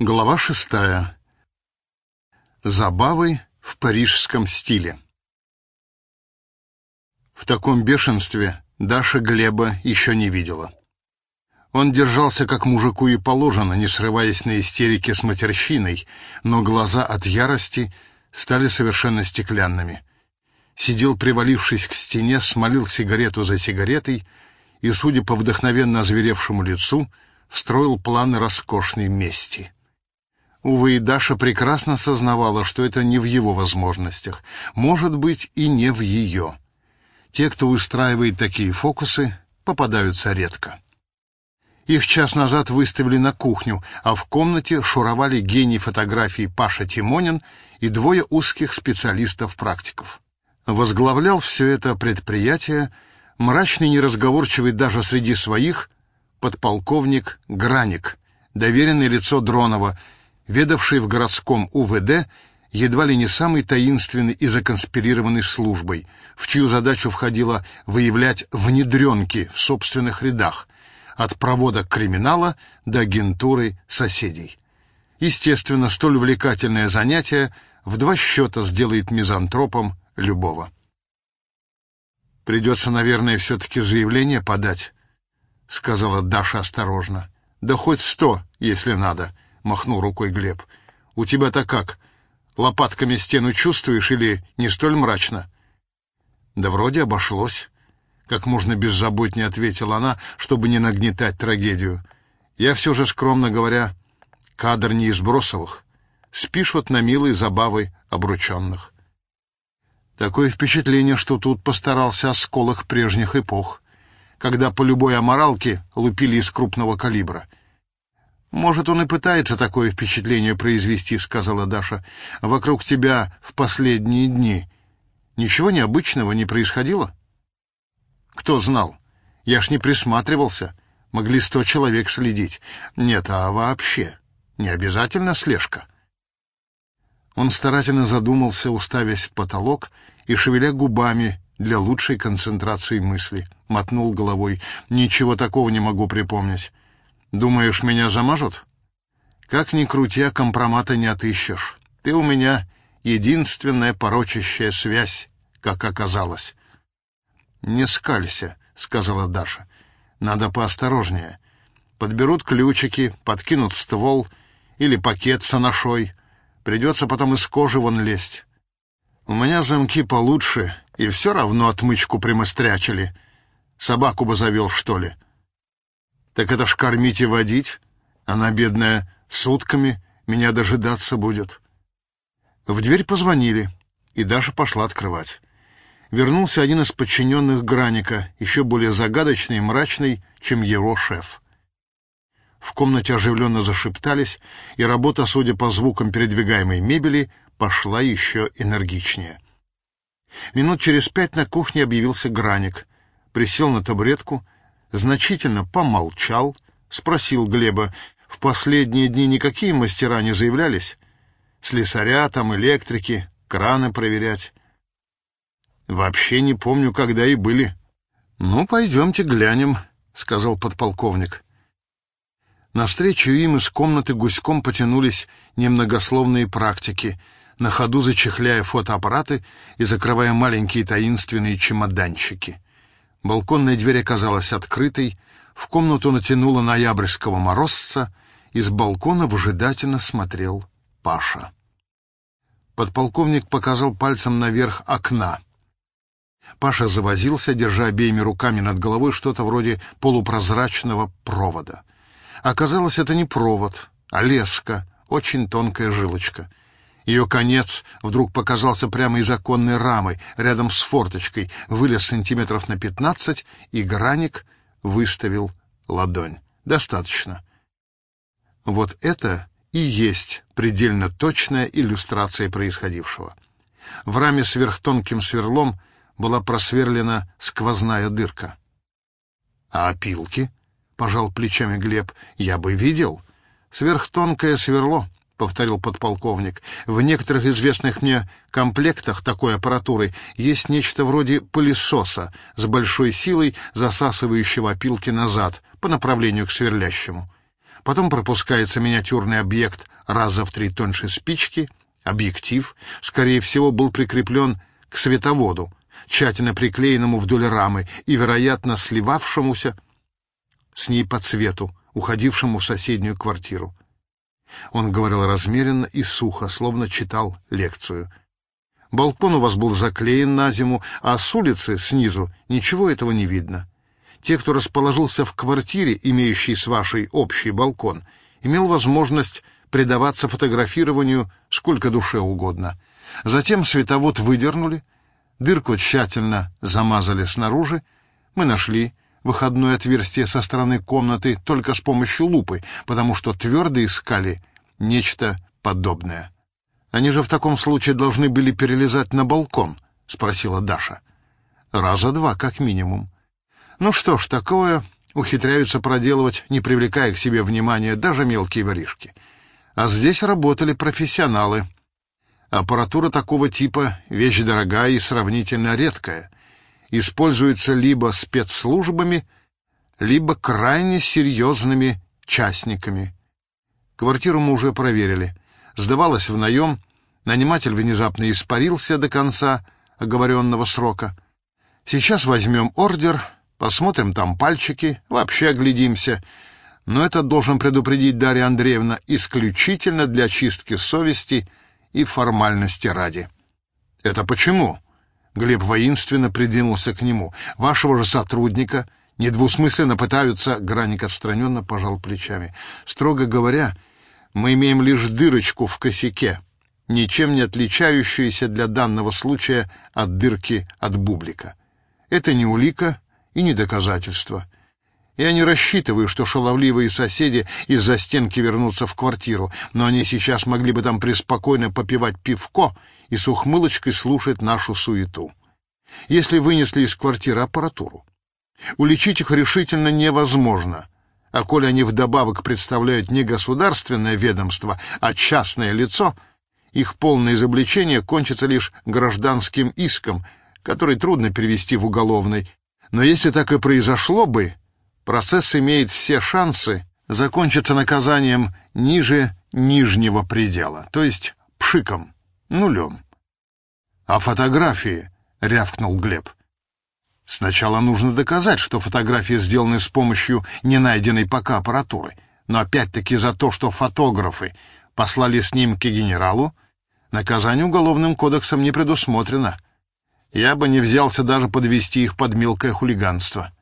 Глава шестая. Забавы в парижском стиле. В таком бешенстве Даша Глеба еще не видела. Он держался как мужику и положено, не срываясь на истерике с матерщиной, но глаза от ярости стали совершенно стеклянными. Сидел, привалившись к стене, смолил сигарету за сигаретой и, судя по вдохновенно озверевшему лицу, строил планы роскошной мести. Увы, и Даша прекрасно сознавала, что это не в его возможностях, может быть, и не в ее. Те, кто устраивает такие фокусы, попадаются редко. Их час назад выставили на кухню, а в комнате шуровали гений фотографий Паша Тимонин и двое узких специалистов-практиков. Возглавлял все это предприятие мрачный, неразговорчивый даже среди своих, подполковник Граник, доверенное лицо Дронова — ведавший в городском УВД едва ли не самой таинственной и законспирированной службой, в чью задачу входило выявлять внедренки в собственных рядах, от проводок криминала до агентуры соседей. Естественно, столь увлекательное занятие в два счета сделает мизантропом любого. «Придется, наверное, все-таки заявление подать», — сказала Даша осторожно. «Да хоть сто, если надо», — махнул рукой Глеб. «У тебя-то как? Лопатками стену чувствуешь или не столь мрачно?» «Да вроде обошлось», — как можно беззаботнее ответила она, чтобы не нагнетать трагедию. «Я все же, скромно говоря, кадр не из бросовых. Спишут на милые забавы обрученных». Такое впечатление, что тут постарался осколок прежних эпох, когда по любой аморалке лупили из крупного калибра — «Может, он и пытается такое впечатление произвести», — сказала Даша. «Вокруг тебя в последние дни ничего необычного не происходило?» «Кто знал? Я ж не присматривался. Могли сто человек следить. Нет, а вообще не обязательно слежка». Он старательно задумался, уставясь в потолок и шевеля губами для лучшей концентрации мысли. Мотнул головой. «Ничего такого не могу припомнить». Думаешь, меня замажут? Как ни крути, а компромата не отыщешь. Ты у меня единственная порочащая связь, как оказалось. «Не скалься», — сказала Даша. «Надо поосторожнее. Подберут ключики, подкинут ствол или пакет с анашой. Придется потом из кожи вон лезть. У меня замки получше, и все равно отмычку примострячили. Собаку бы завел, что ли. Так это ж кормить и водить. Она, бедная, сутками меня дожидаться будет. В дверь позвонили, и Даша пошла открывать. Вернулся один из подчиненных Граника, еще более загадочный и мрачный, чем его шеф. В комнате оживленно зашептались, и работа, судя по звукам передвигаемой мебели, пошла еще энергичнее. Минут через пять на кухне объявился Граник, присел на табуретку, значительно помолчал, спросил Глеба, в последние дни никакие мастера не заявлялись? Слесаря там, электрики, краны проверять. Вообще не помню, когда и были. Ну, пойдемте глянем, сказал подполковник. Навстречу им из комнаты гуськом потянулись немногословные практики, на ходу зачехляя фотоаппараты и закрывая маленькие таинственные чемоданчики. Балконная дверь оказалась открытой, в комнату натянуло ноябрьского морозца, из балкона выжидательно смотрел Паша. Подполковник показал пальцем наверх окна. Паша завозился, держа обеими руками над головой что-то вроде полупрозрачного провода. Оказалось, это не провод, а леска, очень тонкая жилочка — ее конец вдруг показался прямо из оконной рамы, рядом с форточкой, вылез сантиметров на пятнадцать, и граник выставил ладонь. Достаточно. Вот это и есть предельно точная иллюстрация происходившего. В раме сверхтонким сверлом была просверлена сквозная дырка. «А опилки?» — пожал плечами Глеб. «Я бы видел. Сверхтонкое сверло». — повторил подполковник. «В некоторых известных мне комплектах такой аппаратуры есть нечто вроде пылесоса с большой силой, засасывающего опилки назад по направлению к сверлящему. Потом пропускается миниатюрный объект раза в три тоньше спички. Объектив, скорее всего, был прикреплен к световоду, тщательно приклеенному вдоль рамы и, вероятно, сливавшемуся с ней по цвету, уходившему в соседнюю квартиру. Он говорил размеренно и сухо, словно читал лекцию. Балкон у вас был заклеен на зиму, а с улицы, снизу, ничего этого не видно. Те, кто расположился в квартире, имеющей с вашей общий балкон, имел возможность предаваться фотографированию сколько душе угодно. Затем световод выдернули, дырку тщательно замазали снаружи, мы нашли выходное отверстие со стороны комнаты только с помощью лупы, потому что твердо искали нечто подобное. Они же в таком случае должны были перелезать на балкон, спросила Даша. Раза два, как минимум. Ну что ж, такое ухитряются проделывать, не привлекая к себе внимания даже мелкие воришки. А здесь работали профессионалы. Аппаратура такого типа — вещь дорогая и сравнительно редкая. Используется либо спецслужбами, либо крайне серьезными частниками. Квартиру мы уже проверили. Сдавалась в наем, наниматель внезапно испарился до конца оговоренного срока. Сейчас возьмем ордер, посмотрим там пальчики, вообще оглядимся — но это должен предупредить Дарья Андреевна исключительно для чистки совести и формальности ради. «Это почему?» Глеб воинственно придвинулся к нему. «Вашего же сотрудника недвусмысленно пытаются...» Граник отстраненно пожал плечами. «Строго говоря, мы имеем лишь дырочку в косяке, ничем не отличающуюся для данного случая от дырки от бублика. Это не улика и не доказательство. Я не рассчитываю, что шаловливые соседи из-за стенки вернутся в квартиру, но они сейчас могли бы там преспокойно попивать пивко и с ухмылочкой слушать нашу суету. Если вынесли из квартиры аппаратуру, уличить их решительно невозможно. А коли они вдобавок представляют не государственное ведомство, а частное лицо, их полное изобличение кончится лишь гражданским иском, который трудно перевести в уголовный. Но если так и произошло бы, процесс имеет все шансы закончиться наказанием ниже нижнего предела, то есть пшиком, нулем. «А фотографии?» — рявкнул Глеб. «Сначала нужно доказать, что фотографии сделаны с помощью ненайденной пока аппаратуры, но опять-таки за то, что фотографы послали снимки генералу, наказание уголовным кодексом не предусмотрено. Я бы не взялся даже подвести их под мелкое хулиганство».